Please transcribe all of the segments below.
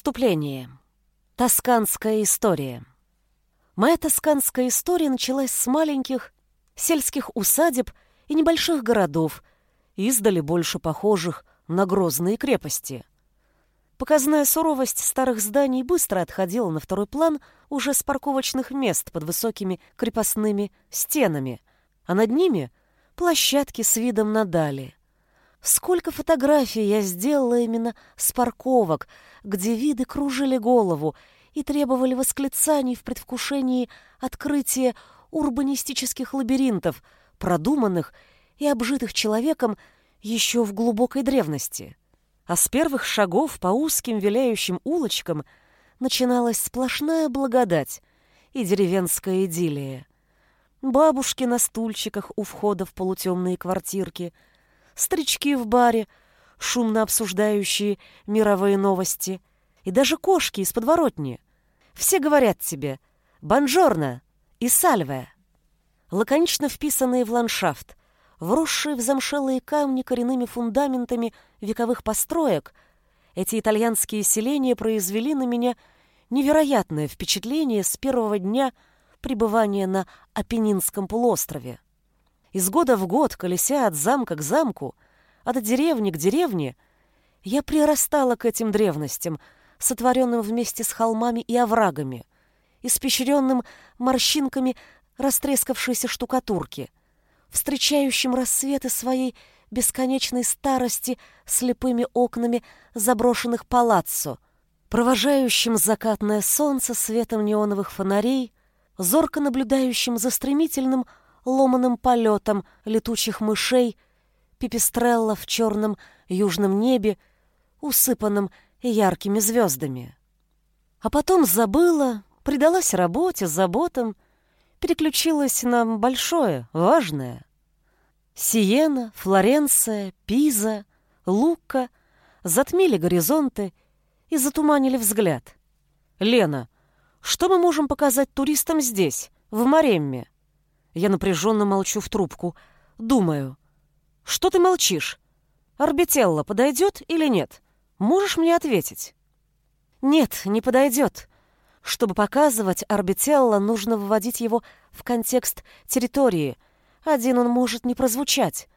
Вступление. Тосканская история. Моя тосканская история началась с маленьких сельских усадеб и небольших городов, издали больше похожих на грозные крепости. Показная суровость старых зданий быстро отходила на второй план уже с парковочных мест под высокими крепостными стенами, а над ними — площадки с видом на дали. Сколько фотографий я сделала именно с парковок, где виды кружили голову и требовали восклицаний в предвкушении открытия урбанистических лабиринтов, продуманных и обжитых человеком еще в глубокой древности. А с первых шагов по узким виляющим улочкам начиналась сплошная благодать и деревенская идиллия. Бабушки на стульчиках у входа в полутемные квартирки, старички в баре, шумно обсуждающие мировые новости, и даже кошки из подворотни. Все говорят тебе «Бонжорно» и «Сальве». Лаконично вписанные в ландшафт, вросшие в замшелые камни коренными фундаментами вековых построек, эти итальянские селения произвели на меня невероятное впечатление с первого дня пребывания на Апеннинском полуострове. Из года в год, колеся от замка к замку, от деревни к деревне, я прирастала к этим древностям, сотворенным вместе с холмами и оврагами, испещренным морщинками растрескавшейся штукатурки — встречающим рассветы своей бесконечной старости слепыми окнами заброшенных палаццо, провожающим закатное солнце светом неоновых фонарей, зорко наблюдающим за стремительным ломаным полетом летучих мышей, пипистрелла в черном южном небе, усыпанном яркими звездами. А потом забыла, предалась работе, заботам, переключилась на большое, важное. Сиена, Флоренция, Пиза, Лука затмили горизонты и затуманили взгляд. «Лена, что мы можем показать туристам здесь, в Маремме?» Я напряженно молчу в трубку. Думаю. «Что ты молчишь? Орбителла подойдет или нет? Можешь мне ответить?» «Нет, не подойдет. Чтобы показывать Арбителла, нужно выводить его в контекст территории. Один он может не прозвучать.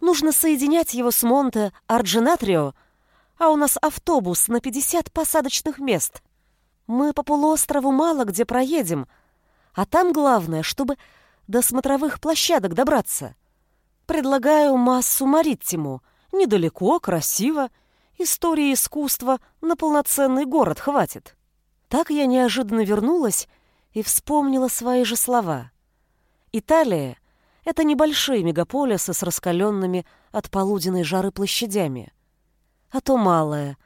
Нужно соединять его с Монте Арджинатрио, а у нас автобус на 50 посадочных мест. Мы по полуострову мало где проедем, а там главное, чтобы до смотровых площадок добраться. Предлагаю массу Мариттиму. Недалеко, красиво. Истории искусства на полноценный город хватит. Так я неожиданно вернулась и вспомнила свои же слова. Италия — это небольшие мегаполисы с раскаленными от полуденной жары площадями. А то малое,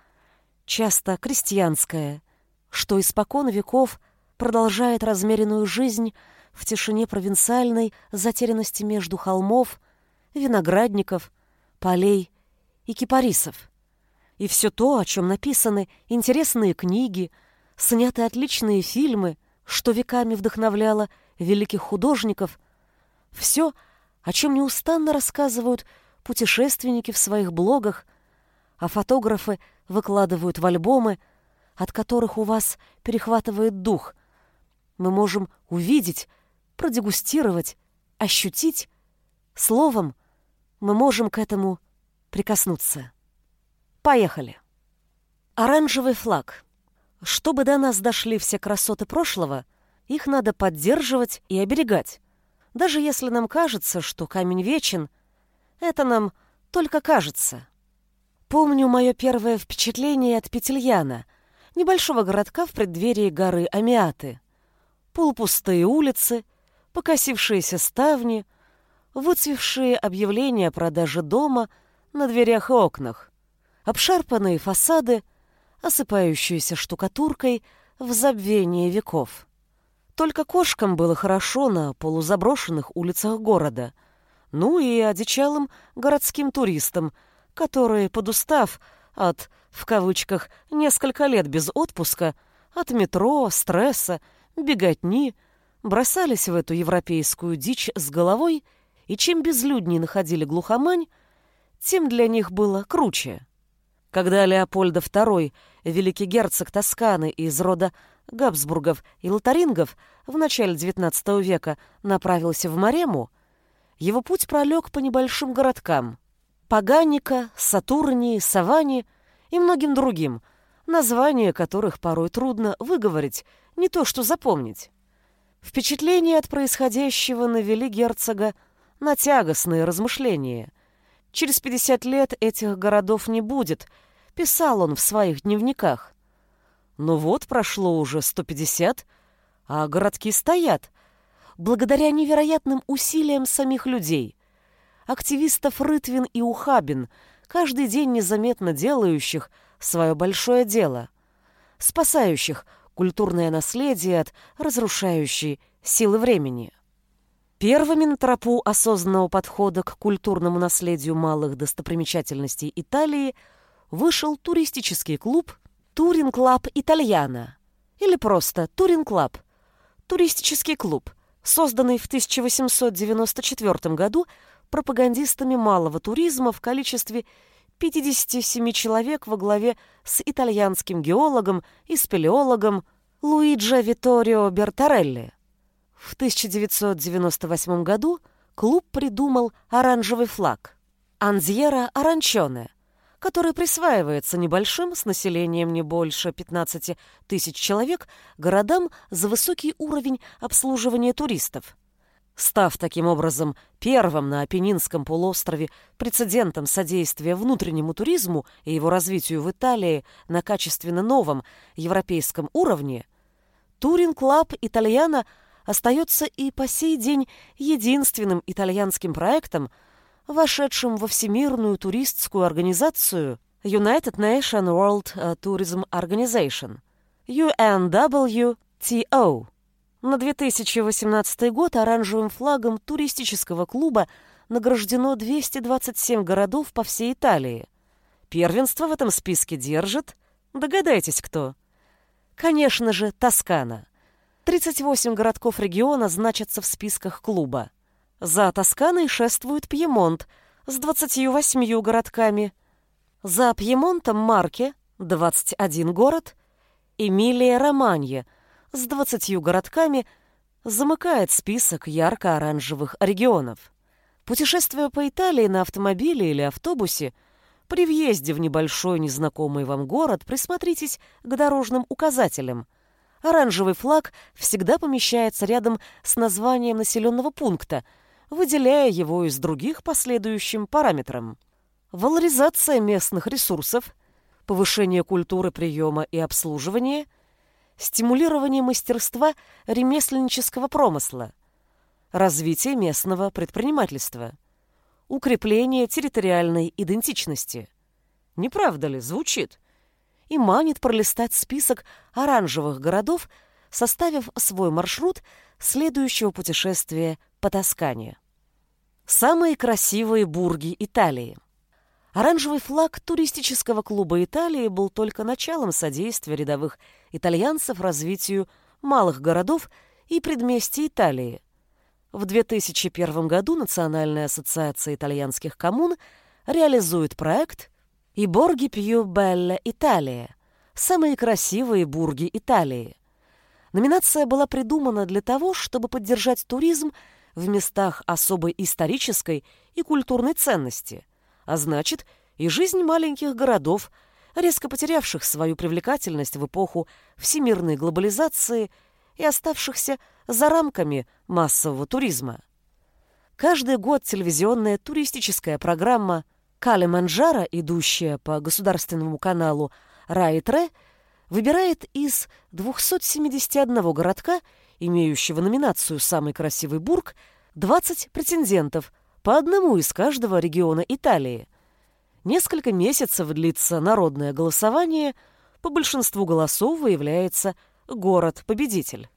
часто крестьянское, что испокон веков продолжает размеренную жизнь в тишине провинциальной затерянности между холмов, виноградников, полей и кипарисов. И все то, о чем написаны интересные книги — сняты отличные фильмы, что веками вдохновляло великих художников. Все, о чем неустанно рассказывают путешественники в своих блогах, а фотографы выкладывают в альбомы, от которых у вас перехватывает дух. Мы можем увидеть, продегустировать, ощутить. Словом, мы можем к этому прикоснуться. Поехали. Оранжевый флаг. Чтобы до нас дошли все красоты прошлого, их надо поддерживать и оберегать. Даже если нам кажется, что камень вечен, это нам только кажется. Помню мое первое впечатление от Петельяна, небольшого городка в преддверии горы Амиаты. Полупустые улицы, покосившиеся ставни, выцвевшие объявления о продаже дома на дверях и окнах, обшарпанные фасады — осыпающуюся штукатуркой в забвении веков. Только кошкам было хорошо на полузаброшенных улицах города, ну и одичалым городским туристам, которые, подустав от, в кавычках, несколько лет без отпуска, от метро, стресса, беготни, бросались в эту европейскую дичь с головой, и чем безлюднее находили глухомань, тем для них было круче. Когда Леопольда II великий герцог Тосканы из рода Габсбургов и Лотарингов в начале XIX века направился в Марему, его путь пролег по небольшим городкам – Паганика, Сатурнии, Савани и многим другим, названия которых порой трудно выговорить, не то что запомнить. Впечатление от происходящего навели герцога на тягостные размышления. Через 50 лет этих городов не будет, писал он в своих дневниках. Но вот прошло уже 150, а городки стоят, благодаря невероятным усилиям самих людей. Активистов Рытвин и Ухабин, каждый день незаметно делающих свое большое дело, спасающих культурное наследие от разрушающей силы времени. Первыми на тропу осознанного подхода к культурному наследию малых достопримечательностей Италии вышел туристический клуб Touring Club Italiano или просто Touring Club, туристический клуб, созданный в 1894 году пропагандистами малого туризма в количестве 57 человек во главе с итальянским геологом и спелеологом Луиджо Витторио Бертарелли. В 1998 году клуб придумал оранжевый флаг «Анзьера Оранчоне», который присваивается небольшим с населением не больше 15 тысяч человек городам за высокий уровень обслуживания туристов. Став таким образом первым на Апеннинском полуострове прецедентом содействия внутреннему туризму и его развитию в Италии на качественно новом европейском уровне, Touring Club Italiano остается и по сей день единственным итальянским проектом, вошедшим во Всемирную туристскую организацию United Nation World Tourism Organization UNWTO. На 2018 год оранжевым флагом туристического клуба награждено 227 городов по всей Италии. Первенство в этом списке держит, догадайтесь кто. Конечно же, Тоскана. 38 городков региона значатся в списках клуба. За Тосканой шествует Пьемонт с 28 городками. За Пьемонтом Марке 21 город, Эмилия-Романье с 20 городками замыкает список ярко-оранжевых регионов. Путешествуя по Италии на автомобиле или автобусе, при въезде в небольшой незнакомый вам город присмотритесь к дорожным указателям. Оранжевый флаг всегда помещается рядом с названием населенного пункта – выделяя его из других последующим параметрам. Валоризация местных ресурсов, повышение культуры приема и обслуживания, стимулирование мастерства ремесленнического промысла, развитие местного предпринимательства, укрепление территориальной идентичности. Не правда ли, звучит? И манит пролистать список оранжевых городов, составив свой маршрут следующего путешествия по Тоскане. Самые красивые бурги Италии. Оранжевый флаг туристического клуба Италии был только началом содействия рядовых итальянцев развитию малых городов и предместий Италии. В 2001 году Национальная ассоциация итальянских коммун реализует проект «И борги пью Белла Италия» – самые красивые бурги Италии. Номинация была придумана для того, чтобы поддержать туризм в местах особой исторической и культурной ценности, а значит, и жизнь маленьких городов, резко потерявших свою привлекательность в эпоху всемирной глобализации и оставшихся за рамками массового туризма. Каждый год телевизионная туристическая программа «Кали Манджара», идущая по государственному каналу «Рай-Тре», выбирает из 271 городка имеющего номинацию «Самый красивый бург», 20 претендентов, по одному из каждого региона Италии. Несколько месяцев длится народное голосование, по большинству голосов выявляется город-победитель.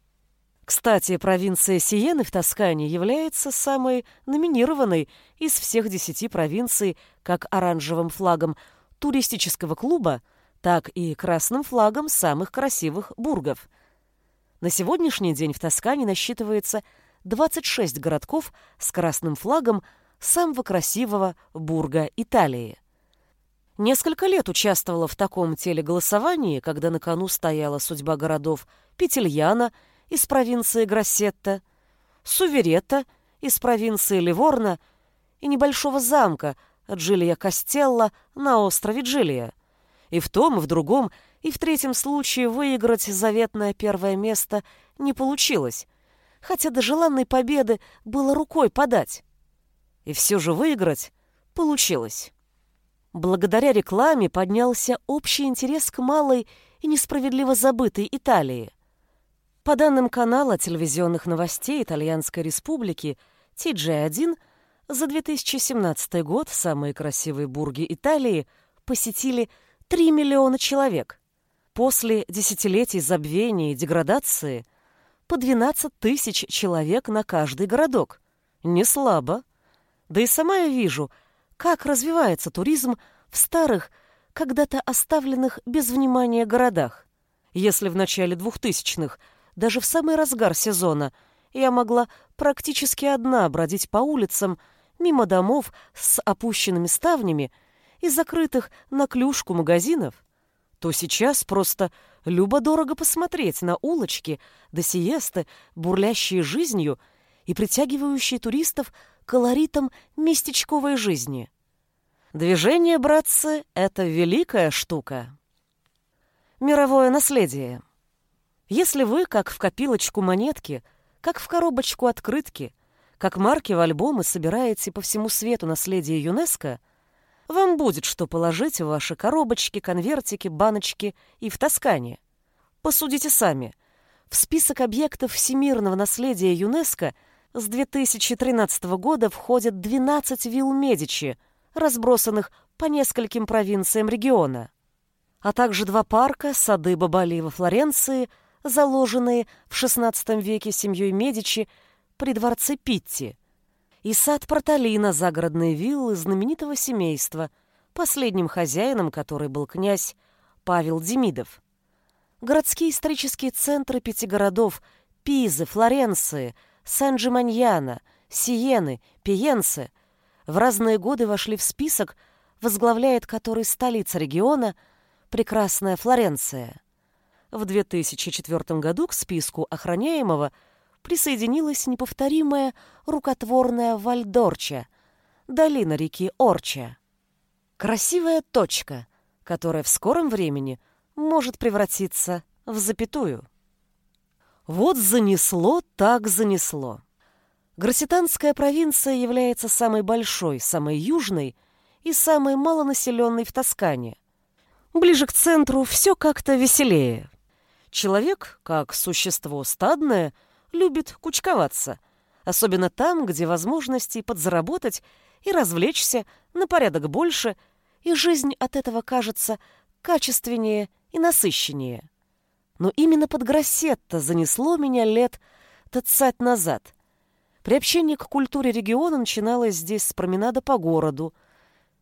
Кстати, провинция Сиены в Тоскане является самой номинированной из всех десяти провинций как оранжевым флагом туристического клуба, так и красным флагом самых красивых бургов – на сегодняшний день в Тоскане насчитывается 26 городков с красным флагом самого красивого бурга Италии. Несколько лет участвовала в таком телеголосовании, когда на кону стояла судьба городов Петельяна из провинции Гроссетта, Суверета из провинции Ливорно и небольшого замка Джилия Костелла на острове Джилия. И в том, и в другом, и в третьем случае выиграть заветное первое место не получилось, хотя до желанной победы было рукой подать. И все же выиграть получилось. Благодаря рекламе поднялся общий интерес к малой и несправедливо забытой Италии. По данным канала телевизионных новостей Итальянской Республики TG1, за 2017 год самые красивые бурги Италии посетили 3 миллиона человек. После десятилетий забвения и деградации по 12 тысяч человек на каждый городок. Не слабо. Да и сама я вижу – как развивается туризм в старых, когда-то оставленных без внимания городах. Если в начале двухтысячных, даже в самый разгар сезона, я могла практически одна бродить по улицам, мимо домов с опущенными ставнями и закрытых на клюшку магазинов, то сейчас просто любо-дорого посмотреть на улочки до сиесты, бурлящие жизнью и притягивающие туристов колоритом местечковой жизни. Движение, братцы, — это великая штука. Мировое наследие. Если вы, как в копилочку монетки, как в коробочку открытки, как марки в альбомы собираете по всему свету наследие ЮНЕСКО, вам будет что положить в ваши коробочки, конвертики, баночки и в Тоскане. Посудите сами. В список объектов всемирного наследия ЮНЕСКО — с 2013 года входят 12 вилл Медичи, разбросанных по нескольким провинциям региона, а также два парка, сады Бабали во Флоренции, заложенные в XVI веке семьей Медичи при дворце Питти, и сад Порталина, загородные виллы знаменитого семейства, последним хозяином который был князь Павел Демидов. Городские исторические центры пяти городов Пизы, Флоренции – Сан-Джиманьяно, Сиены, Пиенсе в разные годы вошли в список, возглавляет который столица региона прекрасная Флоренция. В 2004 году к списку охраняемого присоединилась неповторимая рукотворная Вальдорча, долина реки Орча. Красивая точка, которая в скором времени может превратиться в запятую. Вот занесло, так занесло. Гросситанская провинция является самой большой, самой южной и самой малонаселенной в Тоскане. Ближе к центру все как-то веселее. Человек, как существо стадное, любит кучковаться, особенно там, где возможности подзаработать и развлечься на порядок больше, и жизнь от этого кажется качественнее и насыщеннее. Но именно под Гроссетто занесло меня лет тадцать назад. Приобщение к культуре региона начиналось здесь с променада по городу,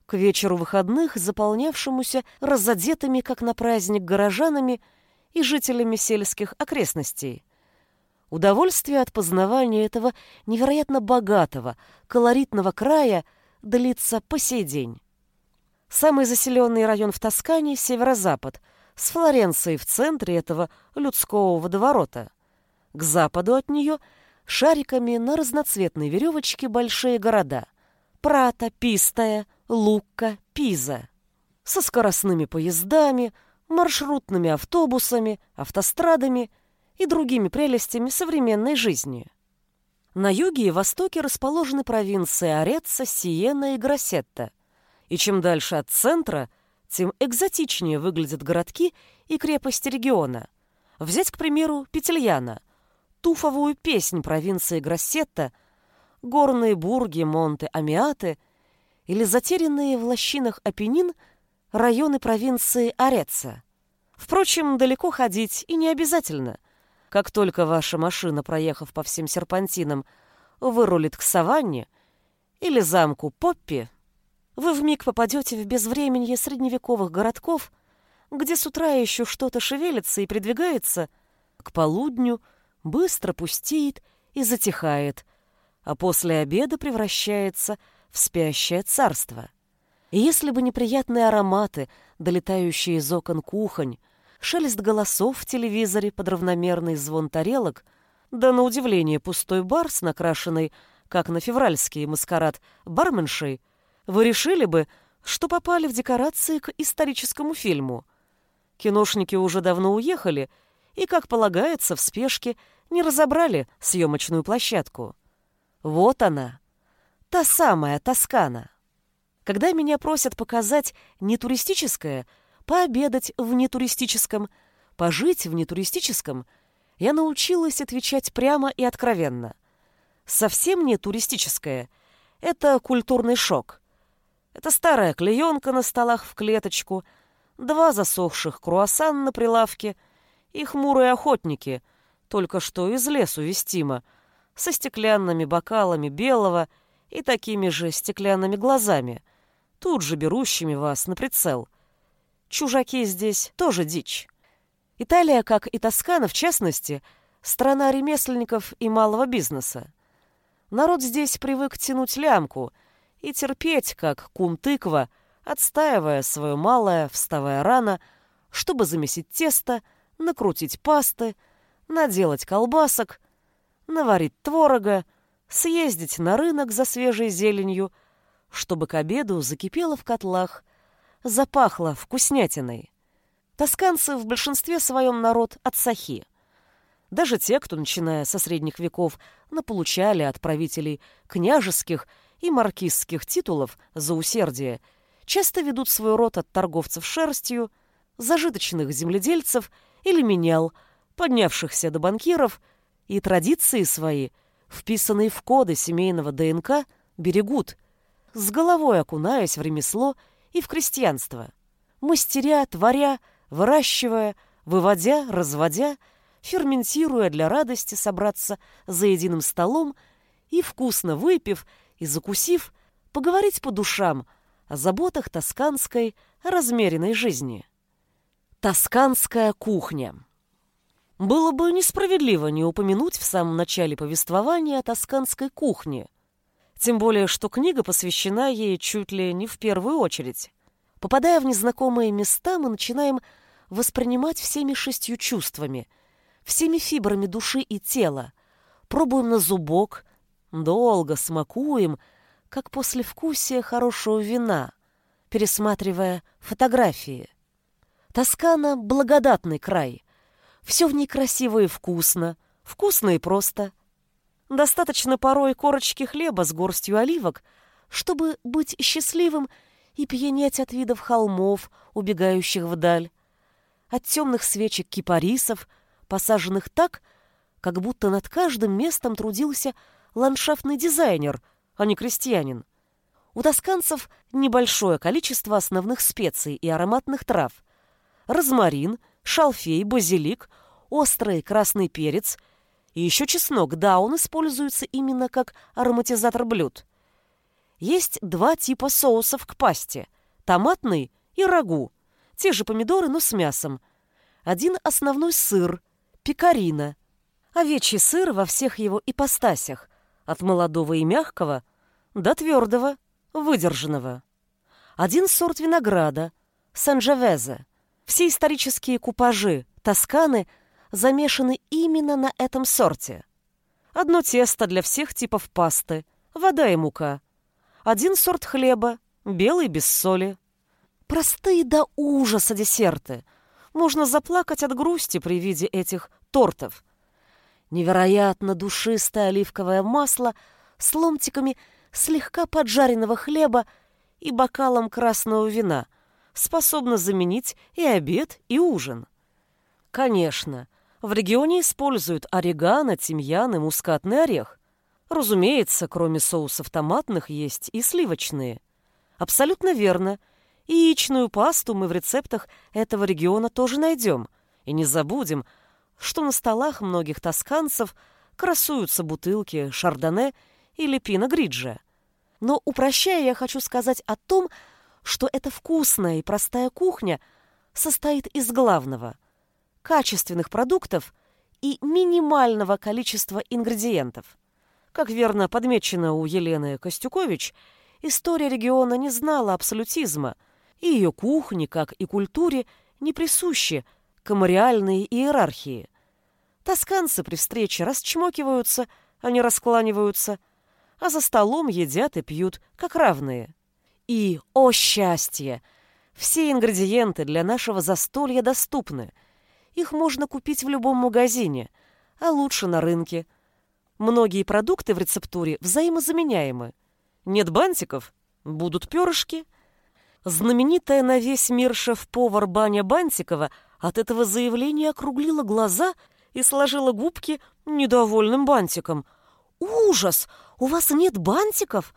к вечеру выходных, заполнявшемуся разодетыми, как на праздник, горожанами и жителями сельских окрестностей. Удовольствие от познавания этого невероятно богатого, колоритного края длится по сей день. Самый заселенный район в Тоскане — северо-запад — с Флоренцией в центре этого людского водоворота. К западу от нее шариками на разноцветной веревочке большие города – Прата, Пистая, Лукка, Пиза. Со скоростными поездами, маршрутными автобусами, автострадами и другими прелестями современной жизни. На юге и востоке расположены провинции Ореца, Сиена и Гроссетта. И чем дальше от центра, тем экзотичнее выглядят городки и крепости региона. Взять, к примеру, Петельяна, туфовую песнь провинции Гроссетта, горные бурги Монте-Амиаты или затерянные в лощинах Апеннин районы провинции Ореца. Впрочем, далеко ходить и не обязательно. Как только ваша машина, проехав по всем серпантинам, вырулит к саванне или замку Поппи, вы вмиг попадете в безвременье средневековых городков, где с утра еще что-то шевелится и придвигается, к полудню быстро пустеет и затихает, а после обеда превращается в спящее царство. И если бы неприятные ароматы, долетающие из окон кухонь, шелест голосов в телевизоре под равномерный звон тарелок, да на удивление пустой бар с накрашенной, как на февральский маскарад, барменшей, вы решили бы, что попали в декорации к историческому фильму. Киношники уже давно уехали и, как полагается, в спешке не разобрали съемочную площадку. Вот она, та самая Тоскана. Когда меня просят показать нетуристическое, пообедать в нетуристическом, пожить в нетуристическом, я научилась отвечать прямо и откровенно. Совсем не туристическое — это культурный шок. Это старая клеенка на столах в клеточку, два засохших круассан на прилавке и хмурые охотники, только что из лесу вестимо, со стеклянными бокалами белого и такими же стеклянными глазами — тут же берущими вас на прицел. Чужаки здесь тоже дичь. Италия, как и Тоскана в частности, страна ремесленников и малого бизнеса. Народ здесь привык тянуть лямку и терпеть, как кум-тыква, отстаивая свое малое, вставая рано, чтобы замесить тесто, накрутить пасты, наделать колбасок, наварить творога, съездить на рынок за свежей зеленью — чтобы к обеду закипело в котлах, запахло вкуснятиной. Тосканцы в большинстве своем народ от сахи. Даже те, кто, начиная со средних веков, наполучали от правителей княжеских и маркизских титулов за усердие, часто ведут свой род от торговцев шерстью, зажиточных земледельцев или менял, поднявшихся до банкиров, и традиции свои, вписанные в коды семейного ДНК, берегут – с головой окунаясь в ремесло и в крестьянство, мастеря, творя, выращивая, выводя, разводя, ферментируя для радости собраться за единым столом и, вкусно выпив и закусив, поговорить по душам о заботах тосканской размеренной жизни. Тосканская кухня. Было бы несправедливо не упомянуть в самом начале повествования о тосканской кухне, тем более, что книга посвящена ей чуть ли не в первую очередь. Попадая в незнакомые места, мы начинаем воспринимать всеми шестью чувствами, всеми фибрами души и тела, пробуем на зубок, долго смакуем, как после вкусия хорошего вина, пересматривая фотографии. Тоскана — благодатный край. Все в ней красиво и вкусно, вкусно и просто. Достаточно порой корочки хлеба с горстью оливок, чтобы быть счастливым и пьянеть от видов холмов, убегающих вдаль, от темных свечек кипарисов, посаженных так, как будто над каждым местом трудился ландшафтный дизайнер, а не крестьянин. У тосканцев небольшое количество основных специй и ароматных трав. Розмарин, шалфей, базилик, острый красный перец — и еще чеснок, да, он используется именно как ароматизатор блюд. Есть два типа соусов к пасте – томатный и рагу. Те же помидоры, но с мясом. Один основной сыр – пекарина. Овечий сыр во всех его ипостасях, от молодого и мягкого до твердого, выдержанного. Один сорт винограда – санджевезе. Все исторические купажи, тосканы – замешаны именно на этом сорте. Одно тесто для всех типов пасты, вода и мука. Один сорт хлеба, белый без соли. Простые до ужаса десерты. Можно заплакать от грусти при виде этих тортов. Невероятно душистое оливковое масло с ломтиками слегка поджаренного хлеба и бокалом красного вина способно заменить и обед, и ужин. Конечно, в регионе используют орегано, тимьян и мускатный орех. Разумеется, кроме соусов томатных есть и сливочные. Абсолютно верно. И яичную пасту мы в рецептах этого региона тоже найдем. И не забудем, что на столах многих тосканцев красуются бутылки шардоне или пино гриджа. Но упрощая, я хочу сказать о том, что эта вкусная и простая кухня состоит из главного – качественных продуктов и минимального количества ингредиентов. Как верно подмечено у Елены Костюкович, история региона не знала абсолютизма, и ее кухне, как и культуре, не присущи комариальные иерархии. Тосканцы при встрече расчмокиваются, а не раскланиваются, а за столом едят и пьют, как равные. И, о счастье! Все ингредиенты для нашего застолья доступны. Их можно купить в любом магазине, а лучше на рынке. Многие продукты в рецептуре взаимозаменяемы. Нет бантиков – будут перышки. Знаменитая на весь мир шеф-повар Баня Бантикова от этого заявления округлила глаза – и сложила губки недовольным бантиком. «Ужас! У вас нет бантиков?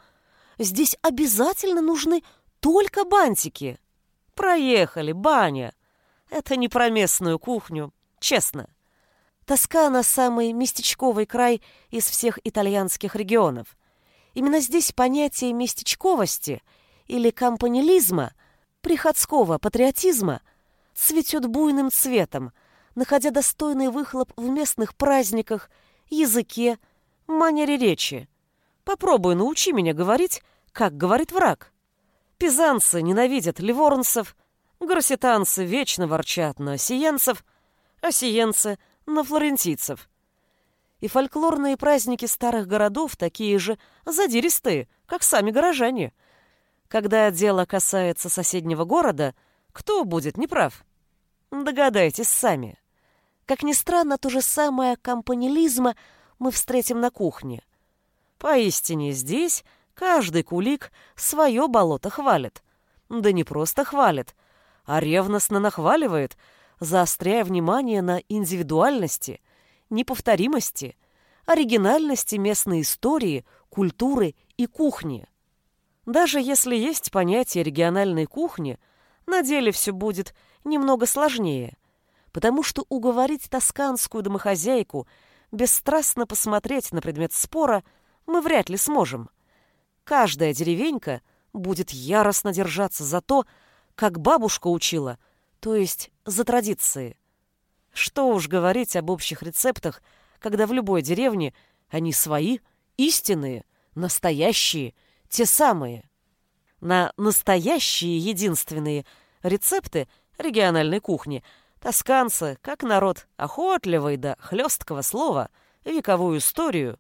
Здесь обязательно нужны только бантики!» «Проехали, баня! Это не про местную кухню, честно!» Тоскана – самый местечковый край из всех итальянских регионов. Именно здесь понятие местечковости или компанилизма, приходского патриотизма, цветет буйным цветом – находя достойный выхлоп в местных праздниках, языке, манере речи. Попробуй научи меня говорить, как говорит враг. Пизанцы ненавидят ливорнцев, гросситанцы вечно ворчат на осиенцев, осиенцы — на флорентийцев. И фольклорные праздники старых городов такие же задиристые, как сами горожане. Когда дело касается соседнего города, кто будет неправ? Догадайтесь сами. Как ни странно, то же самое компанилизма мы встретим на кухне. Поистине здесь каждый кулик свое болото хвалит. Да не просто хвалит, а ревностно нахваливает, заостряя внимание на индивидуальности, неповторимости, оригинальности местной истории, культуры и кухни. Даже если есть понятие региональной кухни, на деле все будет – немного сложнее, потому что уговорить тосканскую домохозяйку бесстрастно посмотреть на предмет спора мы вряд ли сможем. Каждая деревенька будет яростно держаться за то, как бабушка учила, то есть за традиции. Что уж говорить об общих рецептах, когда в любой деревне они свои, истинные, настоящие, те самые. На настоящие единственные рецепты региональной кухни, тосканцы, как народ охотливый до хлесткого слова, вековую историю,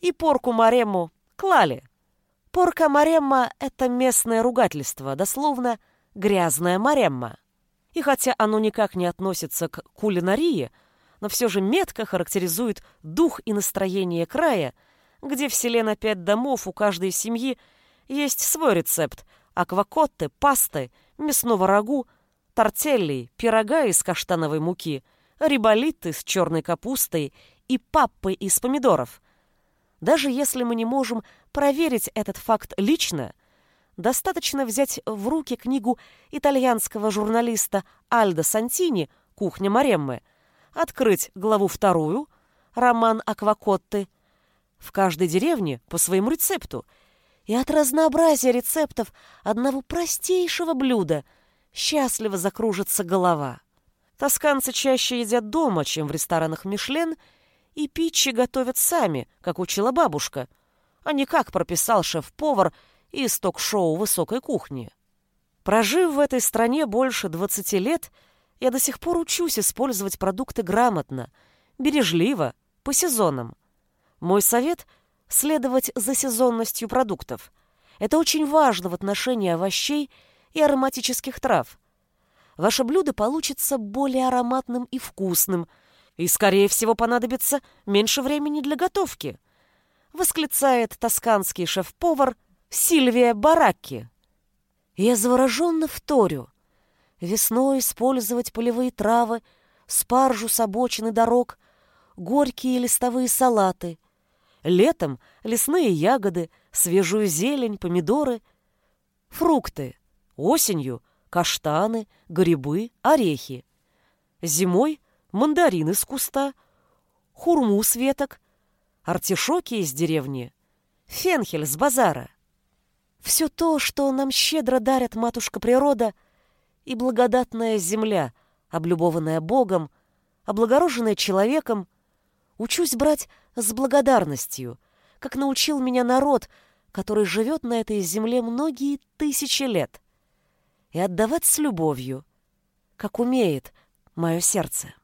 и порку маремму клали. Порка маремма — это местное ругательство, дословно «грязная маремма». И хотя оно никак не относится к кулинарии, но все же метко характеризует дух и настроение края, где в селе на пять домов у каждой семьи есть свой рецепт – аквакотты, пасты, мясного рагу, тортелли, пирога из каштановой муки, риболиты с черной капустой и паппы из помидоров. Даже если мы не можем проверить этот факт лично, достаточно взять в руки книгу итальянского журналиста Альдо Сантини «Кухня Мареммы», открыть главу вторую, роман Аквакотты, в каждой деревне по своему рецепту, и от разнообразия рецептов одного простейшего блюда – счастливо закружится голова. Тосканцы чаще едят дома, чем в ресторанах Мишлен, и пичи готовят сами, как учила бабушка, а не как прописал шеф-повар из ток-шоу высокой кухни. Прожив в этой стране больше 20 лет, я до сих пор учусь использовать продукты грамотно, бережливо, по сезонам. Мой совет — следовать за сезонностью продуктов. Это очень важно в отношении овощей и ароматических трав. Ваше блюдо получится более ароматным и вкусным, и, скорее всего, понадобится меньше времени для готовки, восклицает тосканский шеф-повар Сильвия Баракки. Я завороженно вторю. Весной использовать полевые травы, спаржу с обочины дорог, горькие листовые салаты. Летом лесные ягоды, свежую зелень, помидоры, фрукты. Осенью – каштаны, грибы, орехи. Зимой – мандарины с куста, хурму с веток, артишоки из деревни, фенхель с базара. Все то, что нам щедро дарят матушка природа и благодатная земля, облюбованная Богом, облагороженная человеком, учусь брать с благодарностью, как научил меня народ, который живет на этой земле многие тысячи лет, и отдавать с любовью, как умеет мое сердце.